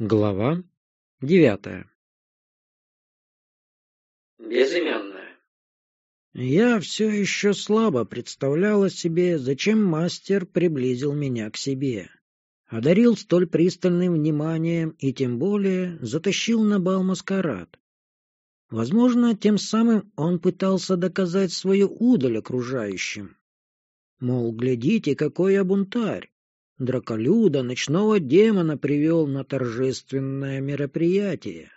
Глава девятая Безымянная Я все еще слабо представляла себе, зачем мастер приблизил меня к себе. Одарил столь пристальным вниманием и тем более затащил на бал маскарад. Возможно, тем самым он пытался доказать свою удаль окружающим. Мол, глядите, какой я бунтарь. Драколюда, ночного демона, привел на торжественное мероприятие.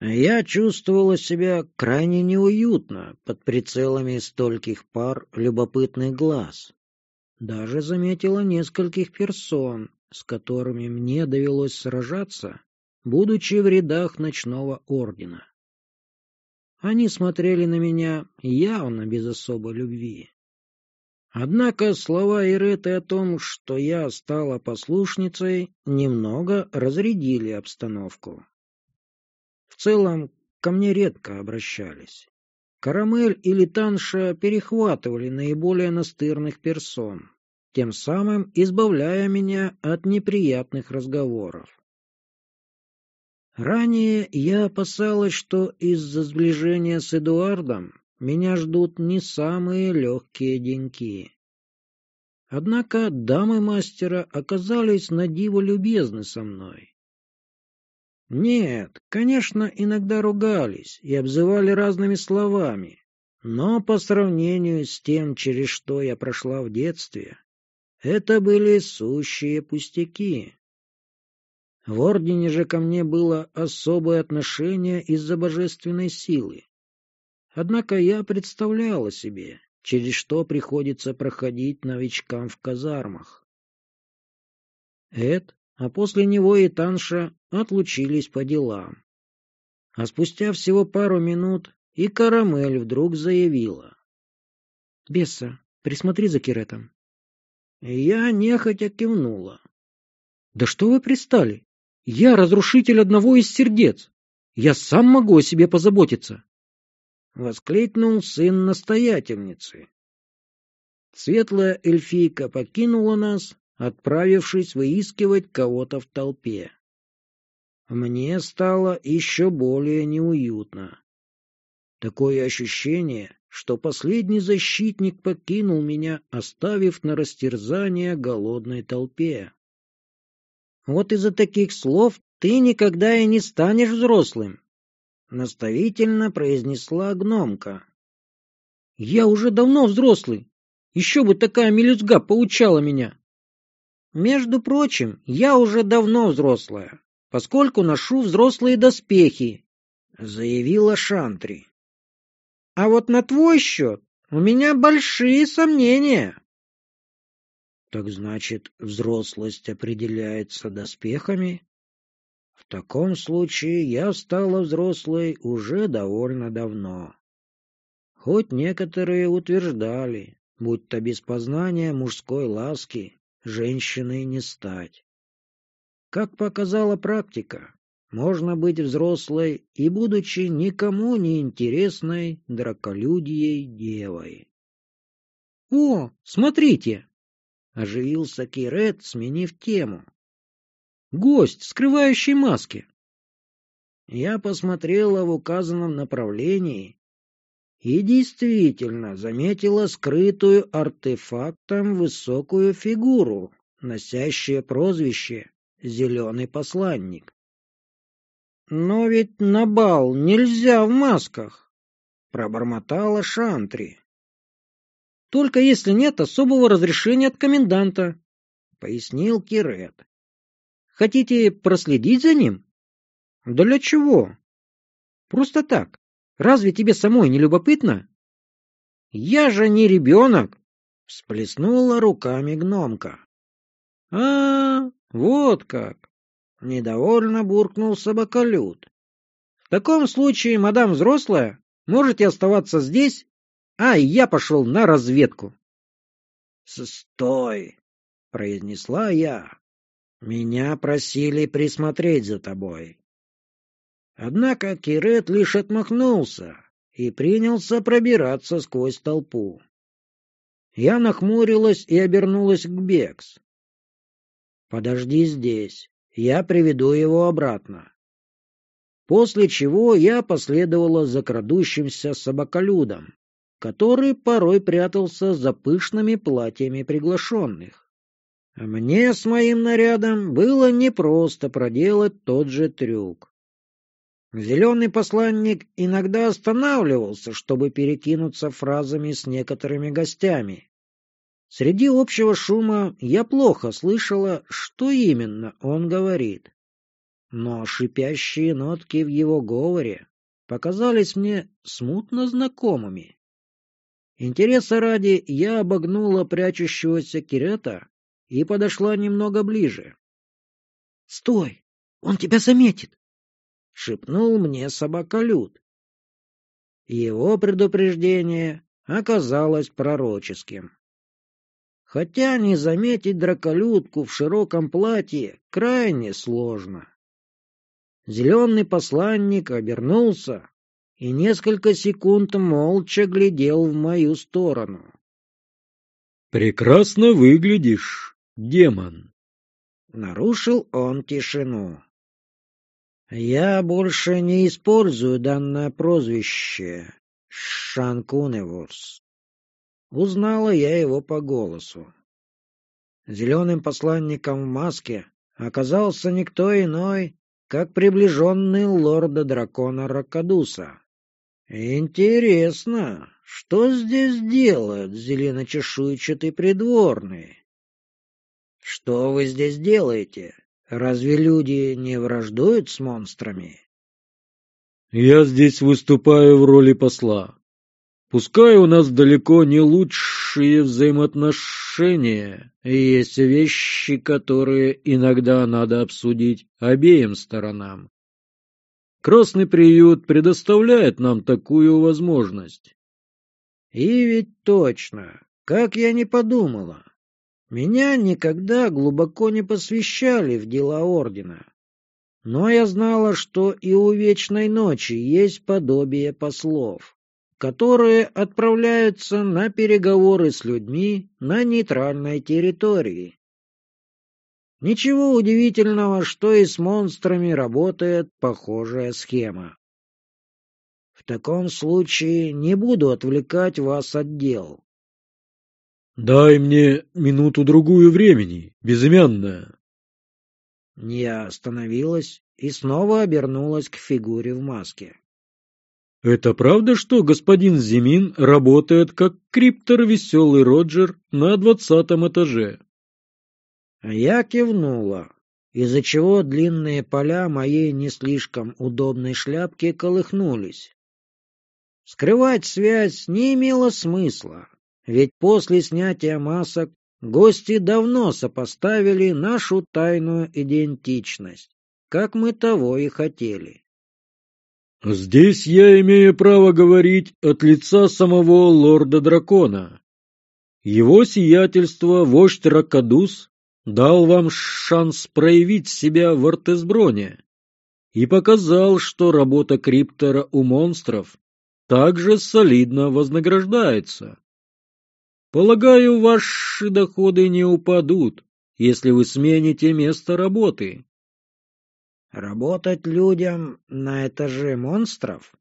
Я чувствовала себя крайне неуютно под прицелами стольких пар любопытных глаз. Даже заметила нескольких персон, с которыми мне довелось сражаться, будучи в рядах ночного ордена. Они смотрели на меня явно без особой любви. Однако слова Иреты о том, что я стала послушницей, немного разрядили обстановку. В целом, ко мне редко обращались. Карамель или Танша перехватывали наиболее настырных персон, тем самым избавляя меня от неприятных разговоров. Ранее я опасалась, что из-за сближения с Эдуардом меня ждут не самые легкие деньки. Однако дамы мастера оказались на диво любезны со мной. Нет, конечно, иногда ругались и обзывали разными словами, но по сравнению с тем, через что я прошла в детстве, это были сущие пустяки. В ордене же ко мне было особое отношение из-за божественной силы. Однако я представляла себе, через что приходится проходить новичкам в казармах. Эд, а после него и Танша отлучились по делам. А спустя всего пару минут и Карамель вдруг заявила. — Бесса, присмотри за Киретом. Я нехотя кивнула. — Да что вы пристали? Я разрушитель одного из сердец. Я сам могу о себе позаботиться. — воскликнул сын настоятельницы. Светлая эльфийка покинула нас, отправившись выискивать кого-то в толпе. Мне стало еще более неуютно. Такое ощущение, что последний защитник покинул меня, оставив на растерзание голодной толпе. Вот из-за таких слов ты никогда и не станешь взрослым, — наставительно произнесла гномка. — Я уже давно взрослый. Еще бы такая мелюзга поучала меня. — Между прочим, я уже давно взрослая, поскольку ношу взрослые доспехи, — заявила Шантри. — А вот на твой счет у меня большие сомнения. — Так значит, взрослость определяется доспехами? В таком случае я стала взрослой уже довольно давно. Хоть некоторые утверждали, будто без познания мужской ласки женщиной не стать. Как показала практика, можно быть взрослой и будучи никому не интересной драколюдьей девой. — О, смотрите! — оживился Кирет, сменив тему. Гость, скрывающий маски. Я посмотрела в указанном направлении и действительно заметила скрытую артефактом высокую фигуру, носящую прозвище «Зеленый посланник». «Но ведь на бал нельзя в масках», — пробормотала Шантри. «Только если нет особого разрешения от коменданта», — пояснил Кирет. Хотите проследить за ним? Да для чего? Просто так. Разве тебе самой не любопытно? Я же не ребенок, всплеснула руками гномка. А, вот как. Недовольно буркнул собаколюд. В таком случае, мадам взрослая, можете оставаться здесь, а я пошел на разведку. — Стой! — произнесла я. Меня просили присмотреть за тобой. Однако Кирет лишь отмахнулся и принялся пробираться сквозь толпу. Я нахмурилась и обернулась к Бекс. «Подожди здесь. я приведу его обратно. После чего я последовала за крадущимся собаколюдом, который порой прятался за пышными платьями приглашенных. Мне с моим нарядом было непросто проделать тот же трюк. Зеленый посланник иногда останавливался, чтобы перекинуться фразами с некоторыми гостями. Среди общего шума я плохо слышала, что именно он говорит. Но шипящие нотки в его говоре показались мне смутно знакомыми. Интереса ради я обогнула прячущегося Кирета и подошла немного ближе. — Стой! Он тебя заметит! — шепнул мне собаколюд. Его предупреждение оказалось пророческим. Хотя не заметить драколюдку в широком платье крайне сложно. Зеленый посланник обернулся и несколько секунд молча глядел в мою сторону. «Прекрасно выглядишь, демон!» Нарушил он тишину. «Я больше не использую данное прозвище Шанкуневорс. Узнала я его по голосу. Зеленым посланником в маске оказался никто иной, как приближенный лорда-дракона Ракадуса. Интересно, что здесь делают зеленочешуйчатый придворный? Что вы здесь делаете? Разве люди не враждуют с монстрами? Я здесь выступаю в роли посла. Пускай у нас далеко не лучшие взаимоотношения, и есть вещи, которые иногда надо обсудить обеим сторонам. Красный приют предоставляет нам такую возможность. И ведь точно, как я не подумала. Меня никогда глубоко не посвящали в дела ордена. Но я знала, что и у Вечной Ночи есть подобие послов которые отправляются на переговоры с людьми на нейтральной территории. Ничего удивительного, что и с монстрами работает похожая схема. В таком случае не буду отвлекать вас от дел. «Дай мне минуту-другую времени, безымянная». Я остановилась и снова обернулась к фигуре в маске. «Это правда, что господин Зимин работает как криптор Веселый Роджер на двадцатом этаже?» Я кивнула, из-за чего длинные поля моей не слишком удобной шляпки колыхнулись. Скрывать связь не имело смысла, ведь после снятия масок гости давно сопоставили нашу тайную идентичность, как мы того и хотели. Здесь я имею право говорить от лица самого лорда-дракона. Его сиятельство, вождь Ракадус, дал вам шанс проявить себя в Артесброне и показал, что работа криптора у монстров также солидно вознаграждается. Полагаю, ваши доходы не упадут, если вы смените место работы. Работать людям на этаже монстров?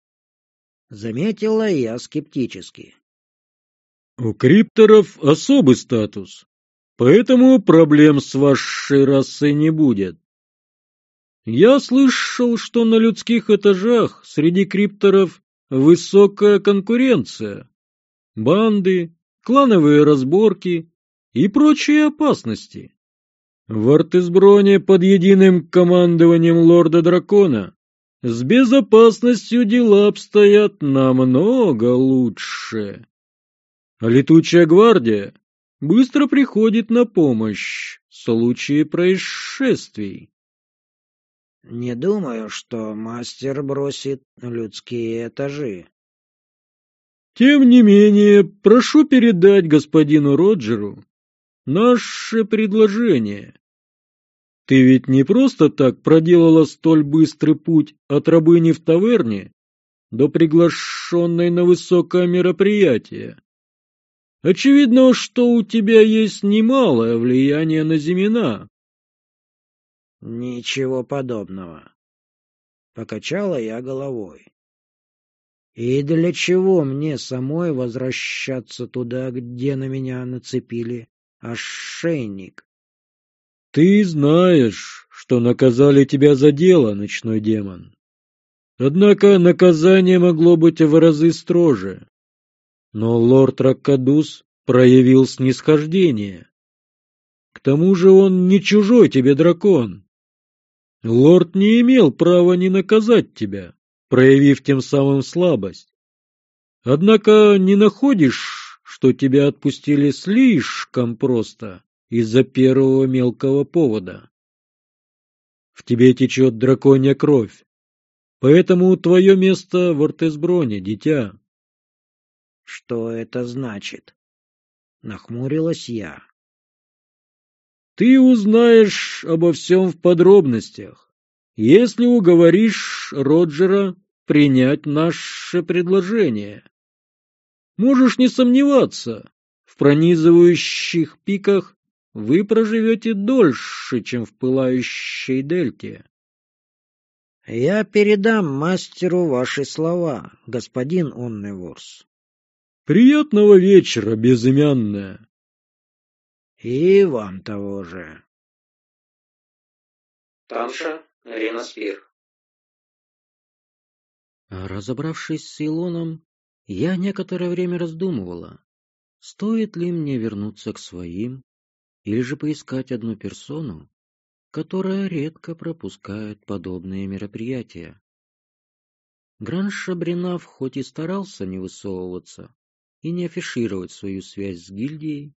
Заметила я скептически. У крипторов особый статус, поэтому проблем с вашей расой не будет. Я слышал, что на людских этажах среди крипторов высокая конкуренция, банды, клановые разборки и прочие опасности. В Артесброне под единым командованием лорда-дракона с безопасностью дела обстоят намного лучше. Летучая гвардия быстро приходит на помощь в случае происшествий. Не думаю, что мастер бросит людские этажи. Тем не менее, прошу передать господину Роджеру наше предложение. Ты ведь не просто так проделала столь быстрый путь от рабыни в таверне до приглашенной на высокое мероприятие. Очевидно, что у тебя есть немалое влияние на Зимина. Ничего подобного. Покачала я головой. И для чего мне самой возвращаться туда, где на меня нацепили ошейник? Ты знаешь, что наказали тебя за дело, ночной демон. Однако наказание могло быть в разы строже. Но лорд Раккадус проявил снисхождение. К тому же он не чужой тебе дракон. Лорд не имел права не наказать тебя, проявив тем самым слабость. Однако не находишь, что тебя отпустили слишком просто из-за первого мелкого повода. В тебе течет драконья кровь, поэтому твое место в Ортесброне, дитя. Что это значит? Нахмурилась я. Ты узнаешь обо всем в подробностях, если уговоришь Роджера принять наше предложение. Можешь не сомневаться, в пронизывающих пиках вы проживете дольше, чем в пылающей дельте. — Я передам мастеру ваши слова, господин Онневорс. — Приятного вечера, безымянная. — И вам того же. Танша Ренаспир Разобравшись с Илоном, я некоторое время раздумывала, стоит ли мне вернуться к своим или же поискать одну персону, которая редко пропускает подобные мероприятия. Гранж Шабринав хоть и старался не высовываться и не афишировать свою связь с гильдией,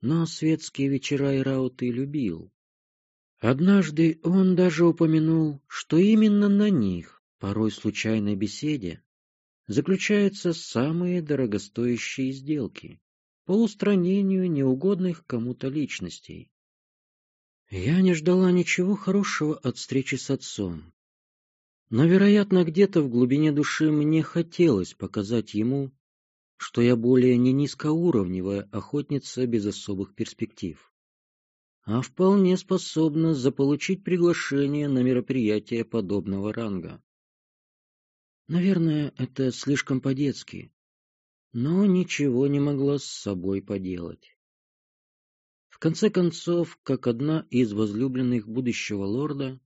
но светские вечера и рауты любил. Однажды он даже упомянул, что именно на них, порой случайной беседе, заключаются самые дорогостоящие сделки по устранению неугодных кому-то личностей. Я не ждала ничего хорошего от встречи с отцом. Но, вероятно, где-то в глубине души мне хотелось показать ему, что я более не низкоуровневая охотница без особых перспектив, а вполне способна заполучить приглашение на мероприятие подобного ранга. Наверное, это слишком по-детски, но ничего не могла с собой поделать. В конце концов, как одна из возлюбленных будущего лорда,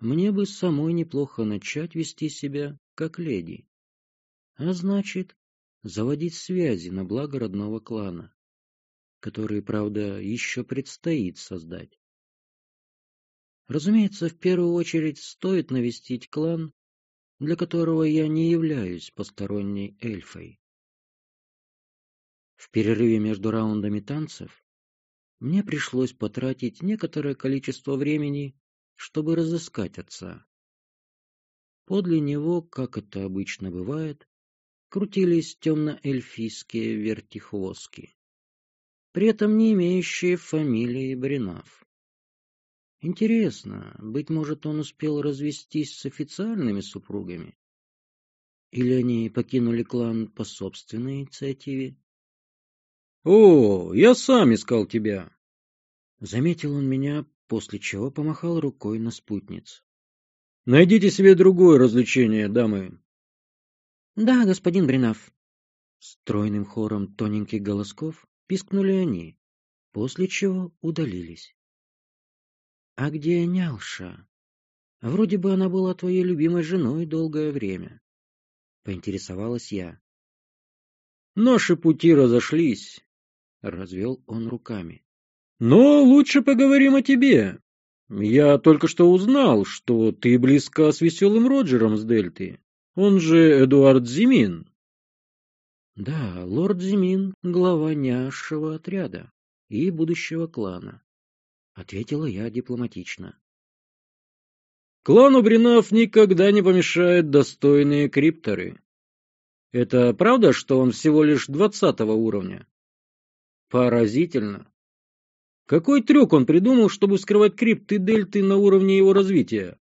мне бы самой неплохо начать вести себя как леди, а значит, заводить связи на благо родного клана, которые, правда, еще предстоит создать. Разумеется, в первую очередь стоит навестить клан, для которого я не являюсь посторонней эльфой. В перерыве между раундами танцев мне пришлось потратить некоторое количество времени, чтобы разыскать отца. Подле него, как это обычно бывает, крутились темно-эльфийские вертихвостки, при этом не имеющие фамилии Бринав. Интересно, быть может, он успел развестись с официальными супругами? Или они покинули клан по собственной инициативе? «О, я сам искал тебя!» Заметил он меня, после чего помахал рукой на спутниц. «Найдите себе другое развлечение, дамы!» «Да, господин Бринав!» Стройным хором тоненьких голосков пискнули они, после чего удалились. «А где Нялша? Вроде бы она была твоей любимой женой долгое время», — поинтересовалась я. «Наши пути разошлись. — развел он руками. «Но лучше поговорим о тебе. Я только что узнал, что ты близка с веселым Роджером с Дельты. Он же Эдуард Зимин». «Да, лорд Зимин — глава няшего отряда и будущего клана», — ответила я дипломатично. «Клану Бринав никогда не помешают достойные крипторы. Это правда, что он всего лишь двадцатого уровня?» Поразительно. Какой трюк он придумал, чтобы скрывать крипты дельты на уровне его развития?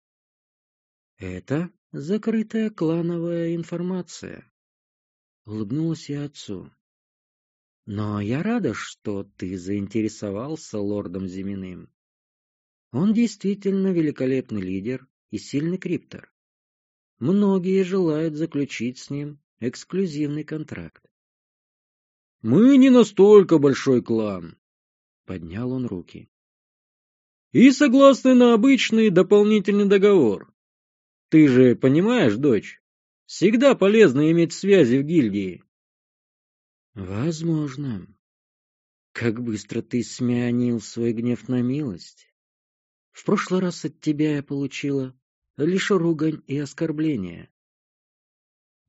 Это закрытая клановая информация. Улыбнулась я отцу. Но я рада, что ты заинтересовался лордом Зиминым. Он действительно великолепный лидер и сильный криптор. Многие желают заключить с ним эксклюзивный контракт. «Мы не настолько большой клан», — поднял он руки. «И согласны на обычный дополнительный договор. Ты же понимаешь, дочь, всегда полезно иметь связи в гильдии». «Возможно. Как быстро ты сменил свой гнев на милость. В прошлый раз от тебя я получила лишь ругань и оскорбления.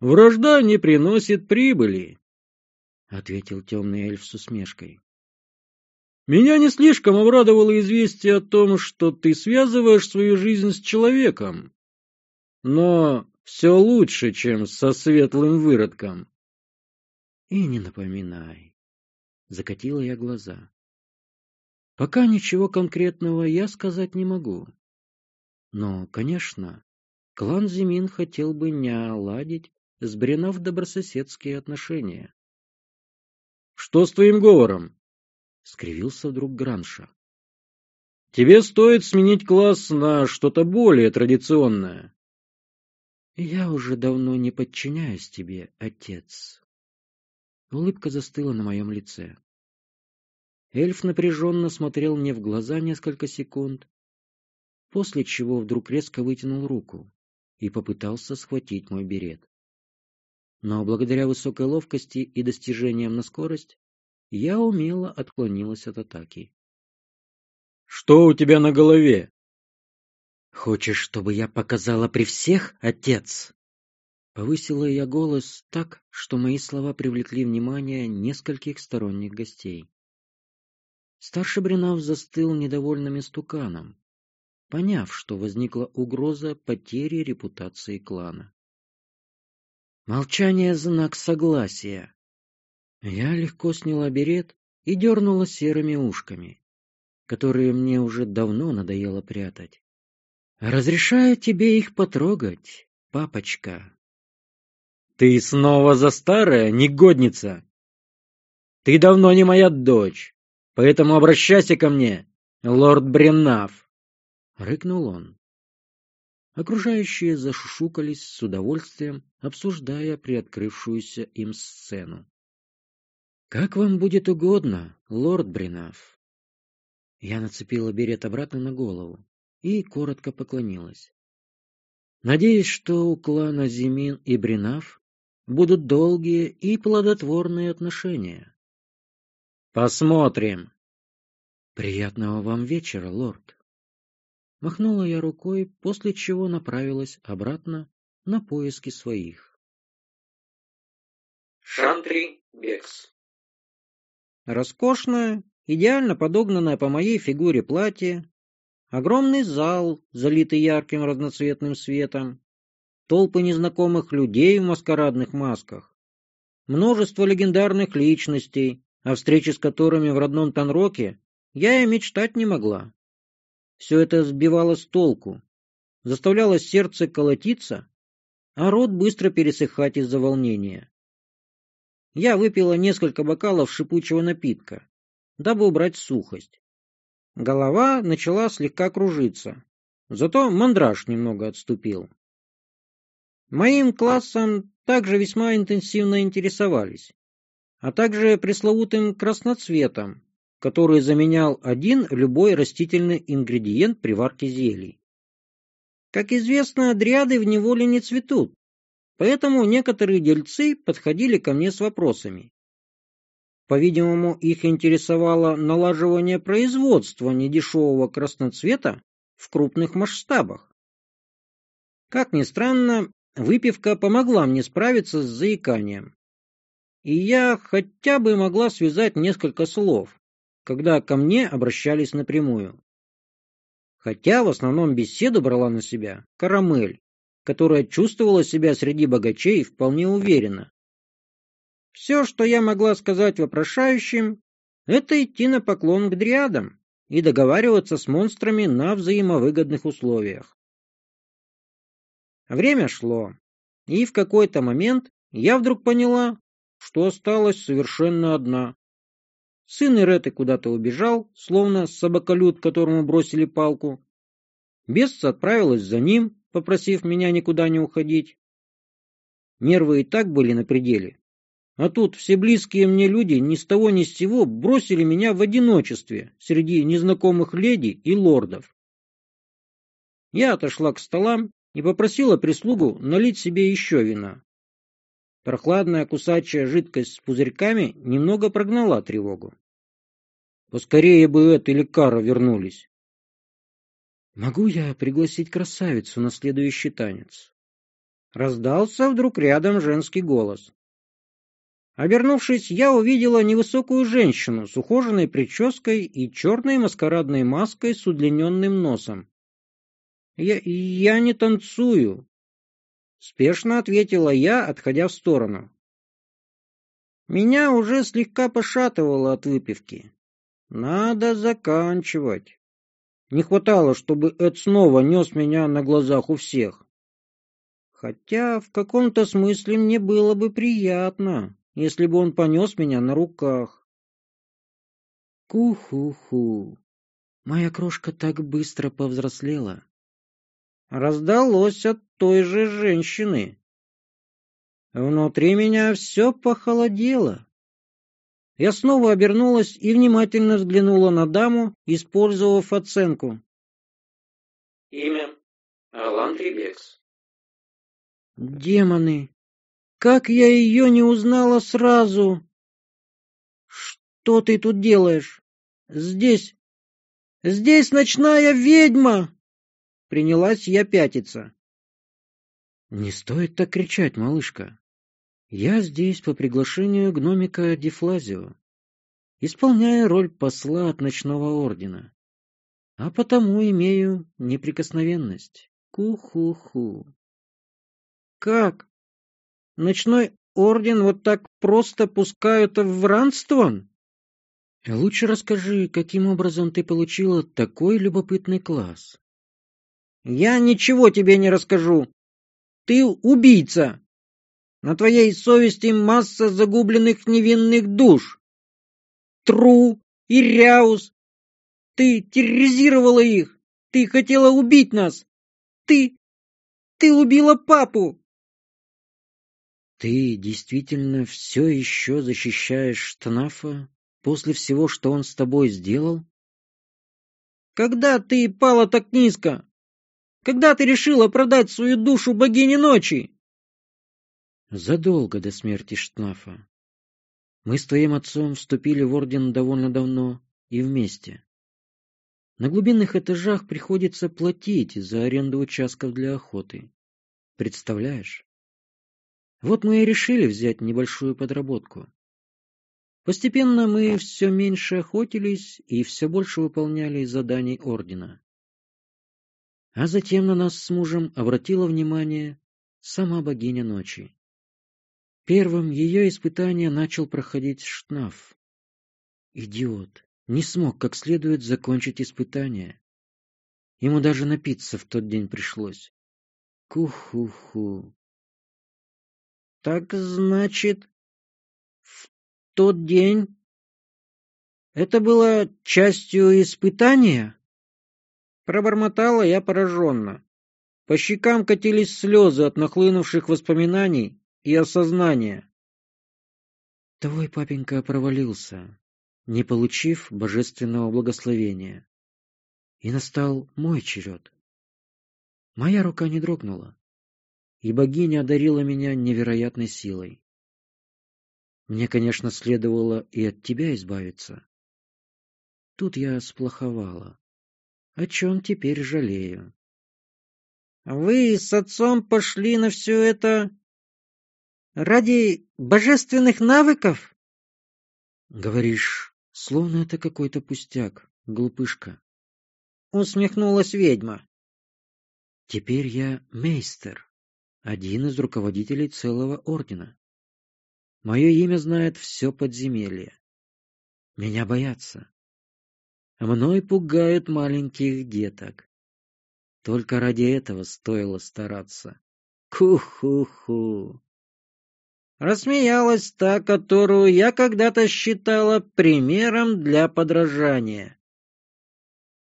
Вражда не приносит прибыли, — ответил темный эльф с усмешкой. Меня не слишком обрадовало известие о том, что ты связываешь свою жизнь с человеком. Но все лучше, чем со светлым выродком. И не напоминай. Закатила я глаза. Пока ничего конкретного я сказать не могу. Но, конечно, клан Зимин хотел бы не оладить с Бренов добрососедские отношения. — Что с твоим говором? — скривился вдруг Гранша. — Тебе стоит сменить класс на что-то более традиционное. — Я уже давно не подчиняюсь тебе, отец. Улыбка застыла на моем лице. Эльф напряженно смотрел мне в глаза несколько секунд, после чего вдруг резко вытянул руку и попытался схватить мой берет. Но благодаря высокой ловкости и достижениям на скорость, я умело отклонилась от атаки. — Что у тебя на голове? — Хочешь, чтобы я показала при всех, отец? Повысила я голос так, что мои слова привлекли внимание нескольких сторонних гостей. Старший Бринав застыл недовольным истуканом, поняв, что возникла угроза потери репутации клана. Молчание — знак согласия. Я легко сняла берет и дернула серыми ушками, которые мне уже давно надоело прятать. «Разрешаю тебе их потрогать, папочка». «Ты снова за старая, негодница! Ты давно не моя дочь, Поэтому обращайся ко мне, лорд Бреннав, — рыкнул он. Окружающие зашушукались с удовольствием, обсуждая приоткрывшуюся им сцену. — Как вам будет угодно, лорд Бренав. Я нацепила берет обратно на голову и коротко поклонилась. Надеюсь, что у клана Зимин и Бринав будут долгие и плодотворные отношения. Посмотрим. Приятного вам вечера, лорд. Махнула я рукой, после чего направилась обратно на поиски своих. Шантри Бекс Роскошное, идеально подогнанное по моей фигуре платье, огромный зал, залитый ярким разноцветным светом, толпы незнакомых людей в маскарадных масках, множество легендарных личностей, о встрече с которыми в родном Танроке я и мечтать не могла. Все это сбивало с толку, заставляло сердце колотиться, а рот быстро пересыхать из-за волнения. Я выпила несколько бокалов шипучего напитка, дабы убрать сухость. Голова начала слегка кружиться, зато мандраж немного отступил. Моим классом также весьма интенсивно интересовались а также пресловутым красноцветом, который заменял один любой растительный ингредиент при варке зелий. Как известно, дриады в неволе не цветут, поэтому некоторые дельцы подходили ко мне с вопросами. По-видимому, их интересовало налаживание производства недешевого красноцвета в крупных масштабах. Как ни странно, выпивка помогла мне справиться с заиканием и я хотя бы могла связать несколько слов, когда ко мне обращались напрямую. Хотя в основном беседу брала на себя карамель, которая чувствовала себя среди богачей вполне уверенно. Все, что я могла сказать вопрошающим, это идти на поклон к дриадам и договариваться с монстрами на взаимовыгодных условиях. Время шло, и в какой-то момент я вдруг поняла, что осталась совершенно одна. Сын Иреты куда-то убежал, словно собаколюд, которому бросили палку. Бесса отправилась за ним, попросив меня никуда не уходить. Нервы и так были на пределе. А тут все близкие мне люди ни с того ни с сего бросили меня в одиночестве среди незнакомых леди и лордов. Я отошла к столам и попросила прислугу налить себе еще вина. Прохладная кусачая жидкость с пузырьками немного прогнала тревогу. Поскорее бы Эд или Кара вернулись. «Могу я пригласить красавицу на следующий танец?» Раздался вдруг рядом женский голос. Обернувшись, я увидела невысокую женщину с ухоженной прической и черной маскарадной маской с удлиненным носом. «Я, я не танцую», — спешно ответила я, отходя в сторону. Меня уже слегка пошатывало от выпивки. Надо заканчивать. Не хватало, чтобы Эд снова нес меня на глазах у всех. Хотя в каком-то смысле мне было бы приятно, если бы он понес меня на руках. Ку-ху-ху. Моя крошка так быстро повзрослела. Раздалось от той же женщины. Внутри меня все похолодело. Я снова обернулась и внимательно взглянула на даму, использовав оценку. Имя Алан Трибекс. Демоны! Как я ее не узнала сразу? Что ты тут делаешь? Здесь... Здесь ночная ведьма! Принялась я пятиться. Не стоит так кричать, малышка. Я здесь по приглашению гномика Дефлазио, исполняя роль посла от ночного ордена, а потому имею неприкосновенность. Ку-ху-ху. Как? Ночной орден вот так просто пускают в Ранствон? Лучше расскажи, каким образом ты получила такой любопытный класс. Я ничего тебе не расскажу. Ты убийца. На твоей совести масса загубленных невинных душ. Тру и Ряус. Ты терроризировала их. Ты хотела убить нас. Ты... ты убила папу. Ты действительно все еще защищаешь Штанафа после всего, что он с тобой сделал? Когда ты пала так низко? Когда ты решила продать свою душу богине ночи? Задолго до смерти Штнафа. Мы с твоим отцом вступили в орден довольно давно и вместе. На глубинных этажах приходится платить за аренду участков для охоты. Представляешь? Вот мы и решили взять небольшую подработку. Постепенно мы все меньше охотились и все больше выполняли заданий ордена. А затем на нас с мужем обратила внимание сама богиня ночи. Первым ее испытание начал проходить Штнаф. Идиот, не смог как следует закончить испытание. Ему даже напиться в тот день пришлось. Ку-ху-ху. Так значит, в тот день это было частью испытания? Пробормотала я пораженно. По щекам катились слезы от нахлынувших воспоминаний и осознания. Твой папенька провалился, не получив божественного благословения. И настал мой черед. Моя рука не дрогнула и богиня одарила меня невероятной силой. Мне, конечно, следовало и от тебя избавиться. Тут я сплоховала, о чем теперь жалею. Вы с отцом пошли на все это ради божественных навыков? Говоришь, словно это какой-то пустяк, глупышка. Усмехнулась ведьма. Теперь я мейстер один из руководителей целого ордена. Мое имя знает все подземелье. Меня боятся. Мной пугают маленьких деток. Только ради этого стоило стараться. Ку-ху-ху. Рассмеялась та, которую я когда-то считала примером для подражания.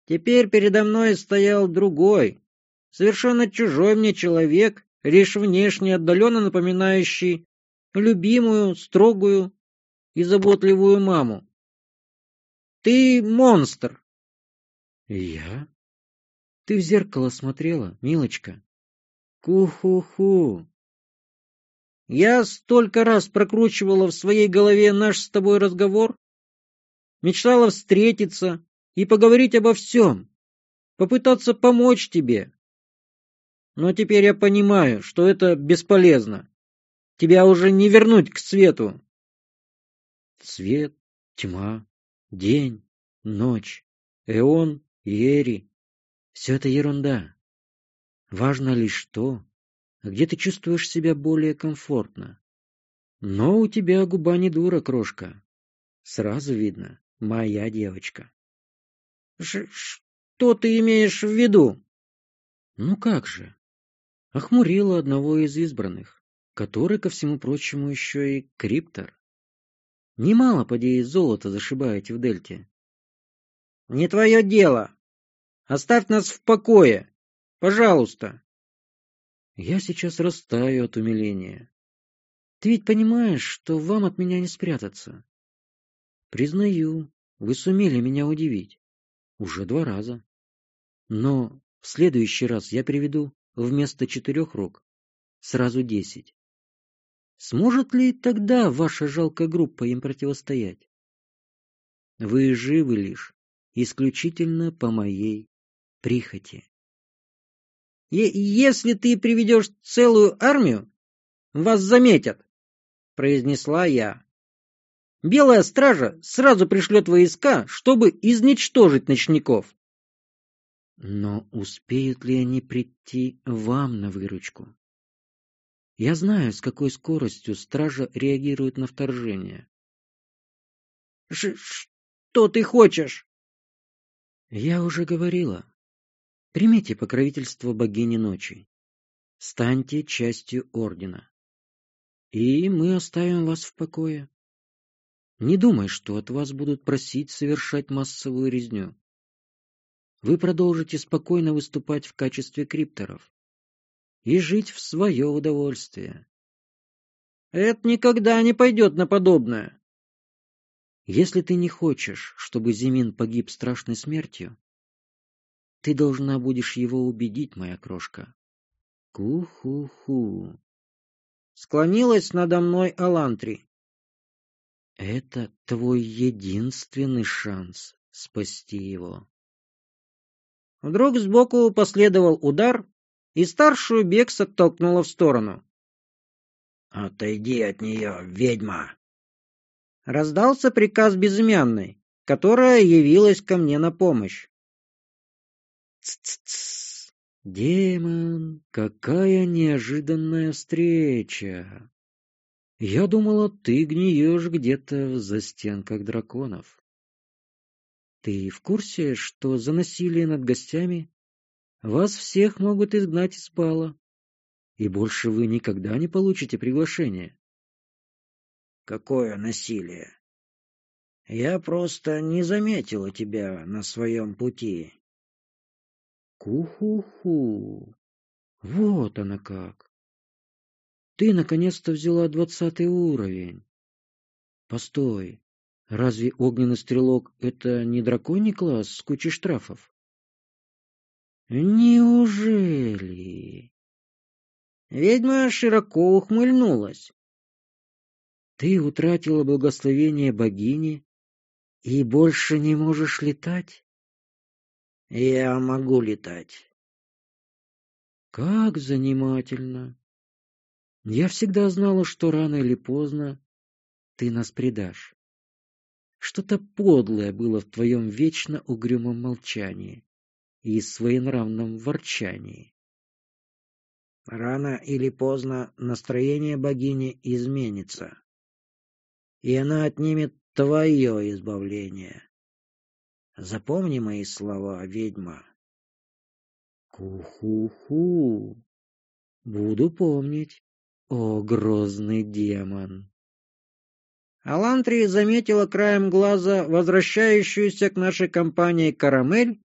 Теперь передо мной стоял другой, совершенно чужой мне человек, лишь внешне отдаленно напоминающий любимую, строгую и заботливую маму. Ты монстр. Я? Ты в зеркало смотрела, милочка? Ку-ху-ху. Я столько раз прокручивала в своей голове наш с тобой разговор, мечтала встретиться и поговорить обо всем, попытаться помочь тебе. Но теперь я понимаю, что это бесполезно. Тебя уже не вернуть к свету. Свет, тьма, день, ночь, эон и эри — все это ерунда. Важно лишь то, где ты чувствуешь себя более комфортно. Но у тебя губа не дура, крошка. Сразу видно, моя девочка. Что ты имеешь в виду? Ну как же? Охмурила одного из избранных, который, ко всему прочему, еще и криптор. Немало, поди, золота зашибаете в дельте. Не твое дело. Оставь нас в покое. Пожалуйста. Я сейчас растаю от умиления. Ты ведь понимаешь, что вам от меня не спрятаться. Признаю, вы сумели меня удивить. Уже два раза. Но в следующий раз я приведу вместо четырех рук сразу десять. Сможет ли тогда ваша жалкая группа им противостоять? Вы живы лишь исключительно по моей прихоти. «Если ты приведешь целую армию, вас заметят», — произнесла я. «Белая стража сразу пришлет войска, чтобы изничтожить ночников». Но успеют ли они прийти вам на выручку? Я знаю, с какой скоростью стража реагирует на вторжение. Ш что ты хочешь? Я уже говорила. Примите покровительство богини ночи. Станьте частью ордена. И мы оставим вас в покое. Не думай, что от вас будут просить совершать массовую резню. Вы продолжите спокойно выступать в качестве крипторов и жить в свое удовольствие. Это никогда не пойдет на подобное. Если ты не хочешь, чтобы Зимин погиб страшной смертью, ты должна будешь его убедить, моя крошка. Ку-ху-ху. Склонилась надо мной Алантри. Это твой единственный шанс спасти его. Вдруг сбоку последовал удар, и старшую Бекс оттолкнула в сторону. — Отойди от нее, ведьма! Раздался приказ безымянной, которая явилась ко мне на помощь. Ц-ц-ц! Демон, какая неожиданная встреча! Я думала, ты гниешь где-то в застенках драконов. Ты в курсе, что за насилие над гостями вас всех могут изгнать из бала, и больше вы никогда не получите приглашение? Какое насилие? Я просто не заметила тебя на своем пути. Ку-ху-ху. Вот она как. Ты наконец-то взяла двадцатый уровень. Постой, разве огненный стрелок — это не драконий класс с кучей штрафов? Неужели? Ведьма широко ухмыльнулась. Ты утратила благословение богини и больше не можешь летать? Я могу летать. Как занимательно. Я всегда знала, что рано или поздно ты нас предашь. Что-то подлое было в твоем вечно угрюмом молчании и своенравном ворчании. Рано или поздно настроение богини изменится, и она отнимет твое избавление. Запомни мои слова, ведьма. Ку-ху-ху. Буду помнить. О, грозный демон! Алантри заметила краем глаза возвращающуюся к нашей компании карамель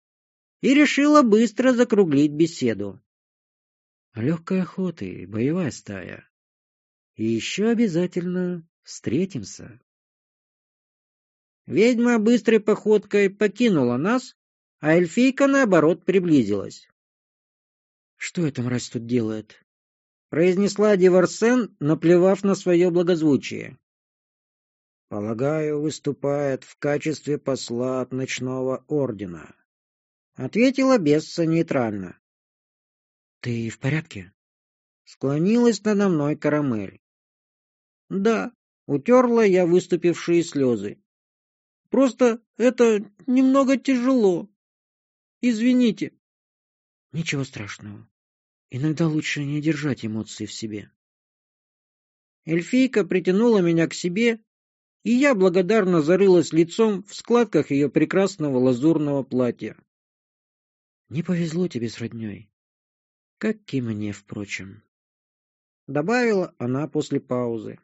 и решила быстро закруглить беседу. Легкой охоты, боевая стая. И еще обязательно встретимся. Ведьма быстрой походкой покинула нас, а эльфийка, наоборот, приблизилась. «Что эта мразь тут делает?» — произнесла Диворсен, наплевав на свое благозвучие. «Полагаю, выступает в качестве посла от ночного ордена», — ответила Бесса нейтрально. «Ты в порядке?» — склонилась надо мной Карамель. «Да», — утерла я выступившие слезы. «Просто это немного тяжело. Извините». «Ничего страшного. Иногда лучше не держать эмоции в себе». Эльфийка притянула меня к себе и я благодарно зарылась лицом в складках ее прекрасного лазурного платья. «Не повезло тебе с родней. Как и мне, впрочем», — добавила она после паузы.